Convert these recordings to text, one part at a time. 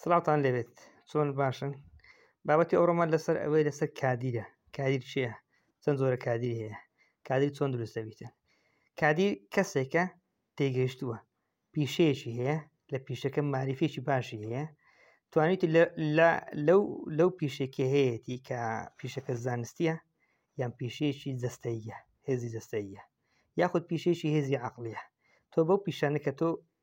سڵاوتان لەوێت چۆن باشن بابەتی ئەوڕۆمان لەسەر ئەوەی لەسەر کادیرە کادیر چییە چەند زۆرە کادیر هەیە کادیر چۆن دروست دەبیتن کادیر کەسێکە تێگەیشتووە پیشەیەکی هەیە لە پیشەکە ماریفێکی باشی هەیە توانیت لەو لەو پیشێکی هەیەی کە پیشەکە زانستیە یان پیشەیەکی جستەیە هێزی جستەیە یاخود پیشەیەکی هێزی عقلیە تۆ بەو پیشانەکە تۆ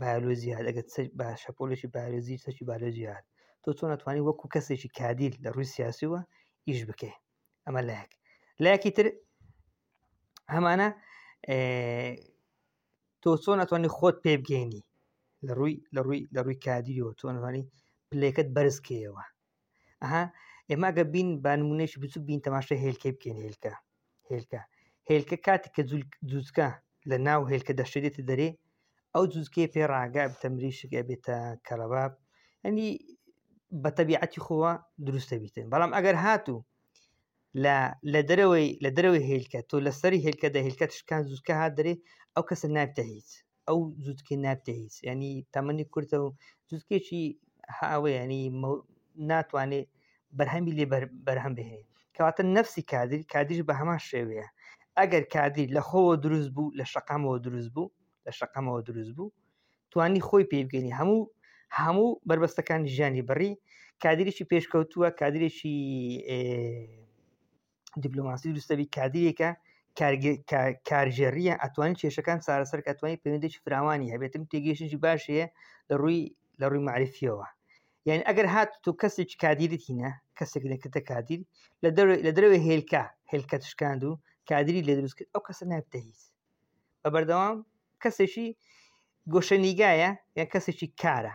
بایۆلۆجیات ئەگەر با شەپۆلێکی بایۆلۆجی سەرکی بایۆلۆجیات تۆ چۆن ناتوانانی وەکو کەسێکی کادیر لە ڕووی سیاسیوە ئیش بکەیت ئەمە لایەک لایەکی تر هەمانە تۆ چۆن ناتوانانی خۆت پێ بگەینی لە ڕووی لە ڕووی لە ڕووی کادیەوە تۆ نوانی پلەکەت بەرزکەیەوە ئەها ئێمە گە بین بانمونەش بچوک بین تەماشە هێلکەی بکەین هێلکە هێلکە هێلکە کاتێک کە جوزکە لە ناو هێلکە دەشێتێتە دەرێ ئەو جوزکێ پێ ڕاگە بتە مریشکە بێتە کەرەباب ئەنی بە تەبیعەتی خۆوە دروستە بیتن بەڵام ئەگەر هاتوو لە لە دەرەوەی لە دەرەوەی هێلکە تۆ لەسەری هێلکە دە هێلکە شکان زووکە هاات دەێ ئەو کەسە نابتە هیچ ئەو زوتکەی نابتە هیچ ینی تەمەنی کورتە و زوتکێکی هاوەیەنی ناتوانێت بەرهەمی لێ بەرهەم بهێ کەواتە نفسی کادر کادیش بە هەمان شێوەیە ئەگەر کادیر لە خۆوە دروست بوو لە شقامەوە دروست بوو لە شقامەوە دروست بوو توانی خۆی پێ بگەنی هەموو هەموو بربەستەکانی ژیانی بڕی کادرێکی پێشکەوتووە کادرێکی دیبلۆماسی دوستەبی کادرێکە کارژێریە ئەتوانین کێشەکان چارەسەر ئەتوانی پەیوەندێکی فراوانی هەبێتم تێگەیشتنی باشەیە لە ڕووی لە ڕووی معرفیەوە یعنی ئەگەر هات تۆ کەسێک کادیرت هینە کەسێک لەکردە کادیر لە دەروێ لە درەوێ هێلکە هێلکە تشکاند و کادری لە دروست کرد ئەو کەسە نابتە هیچ بە بەردەوام کەسێکی گۆشەنیگایە یان کەسێکی کارە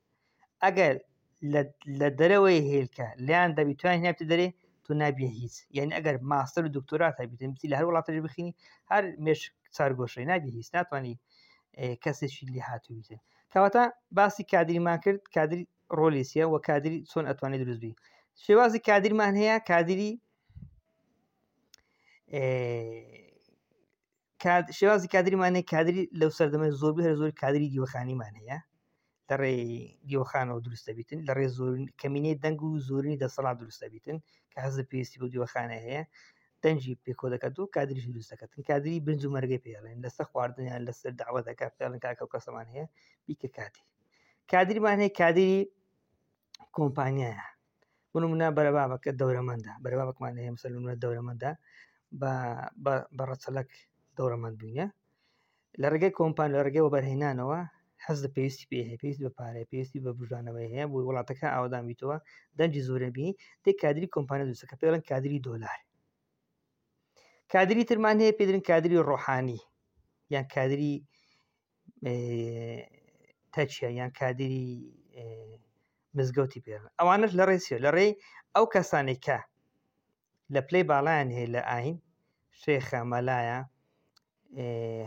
ئەگەر لە دەرەوەی هێلکە لیان دەبی توان هێنابتە دەرێ تو نابیە هیچ یعنی ئەگەر ماستەر و دکتۆرات هەبیتمتی لە هەر وڵاتەش بخینی هەر مێش چارگۆشەی نابی هیچ ناتوانانی کەسێکی لی هاتوویتن کەواتە باسی کادریمان کرد کادری ڕۆلیسیە و کادری چۆن ئەتوانێت دروستبی شێوازی کادیرمان هەیە کادری شێوازی کادریمانێ کادری لەو سەردەمە زۆربی هەر زۆر کادری دیوەخانیمان هەیە لە ڕێ دیوەخانەوە دروستە بیتن لە ڕێ زۆر کەمینەی دەنگ و زۆرنی دەسەڵات دروستە بیتن کە هەز پێویستی بۆ دیوەخانە هەیە دەنجی پێکۆ دەکات و کادریش دروست دەکەن کادری بنج و مەرگەی پێڵێن لەسەر خواردنیان لەسەر داوە دەکات پێڵن کاکە کەسەمان هەیە بیکە کاتی کادریمان هەیە کادری کۆمپانیایە بنو منە بەرە بابەکە دەورەمەندە بەرە بابکمان هەیە مسەر منە دەورەمەندە بە ڕەچەلک دەورەمەند بووینە لە ڕێگەی کۆمپان لە ڕێگەی وەبەرهێنانەوە حەز لە پێویستی پێ هەیە پێویست بە پارە پێویستی بە بژانەوەی هەیە بۆی وڵاتەکە ئاوادان بیتەوە دەنجی زۆرە بینی دێ کادری کۆمپانە دووسەکە پێڵن کادری دۆلار کادری ترمان هەیە پێدرن کادری ڕۆحانی یان کادری تەچیە یان کادری مزگەوتی پێ ئەوانش لە ڕێسیە لە ڕێی ئەو کەسانێکە لە پلەی باڵیان هەیە لە ئاین شێخە مەلایە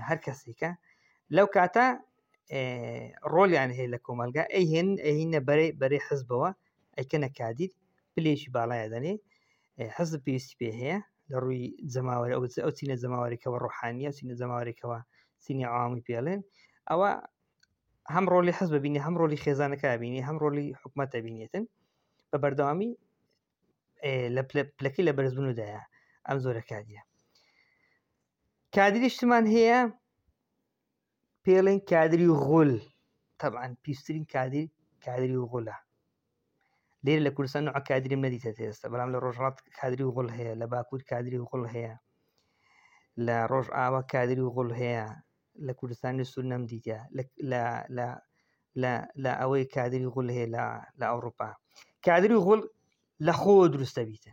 هەر کەسێکە لەو کاتە ڕۆلیان هەیە لە کۆمەلگا ئەی هێن ئەهینە بەرەی بەرەی حزبەوە ئەیکەنە کادیر پلێکی باڵایە دەنێ حەزب پێویستی پێ هەیە لە ڕووی جەماوەری ئەو ئەو چینە جەماوەریکەوە ڕۆحانیە چینە جەماوەرێکەوە سینی عوامی پێڵێن ئەوە هەم ڕۆلی حەز ببینی هەم ڕۆلی خێزانەکە بینی هەم ڕۆلی حکوومەتە بینێتن بە بەردەوامی لە پلەکەی لە بەرزبوون ودایە ئەم زۆرە کادیە کادریشتمان هەیە پێڵێن کادری غول طبعاان پیسترین کادیر کادری و غولە لێر لە کوردستان نوع کادریم نەدیتە تێستا بەڵام لە ڕۆژهڵات کادری و غڵ هەیە لە باکوور کادری و غڵ هەیە لە ڕۆژ ئاوا کادری و غڵ هەیە لە کوردستانی سوور نەم دیتە لە ئەوەی کادری غول هەیە لە ئەوروپا کادری غول لە خۆ دروستە بیتە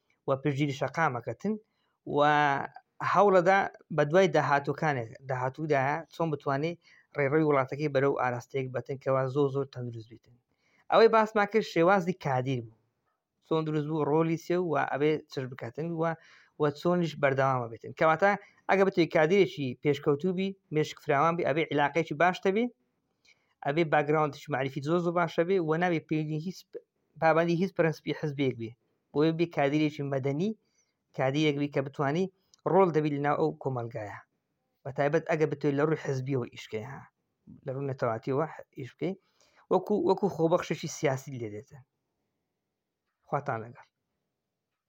و پشتگیری شەقامەکەتن و هەوڵەدا بە دوای داهاتوەکانێک داهاتوودا چۆن بتوانێت ڕێڕەوی وڵاتەکەی بەرەو ئاراستەیەک بەتنکەوە زۆ زۆر تەندروست بیتن ئەوەی باسمان کرد شێوازی کادیر بوو چۆن دروست بوو ڕۆلی سێ و ئەبێ چش بکاتن و و چۆنیش بەردەوامە بێتن کەواتە ئەگە بتێک کادرێکی پێشکەوتوبی مشک فراوان بی ئەبێ عیلاقێکی باشتەبی ئەبێ باگراوندش معرفی زۆر زۆر باشە بێ و ناوێ پێوی هیچ پابندی هیچ پرەنسپی حزبێک بێ بۆیە بێ کادیرێکی مەدەنی کادیرێک بی کە بتانی ڕۆڵ دەبی لەناو ئەو کۆمەلگایە بە تایبەت ئەگە بتوێت لە ڕووی حزبیەوە ئیشکەی ها لە ڕوو نەتەواتیەوە ئیش بکەی وەکو وەکو خۆبەخشێکی سیاسی لێ دێتن خواتان لەگەڵ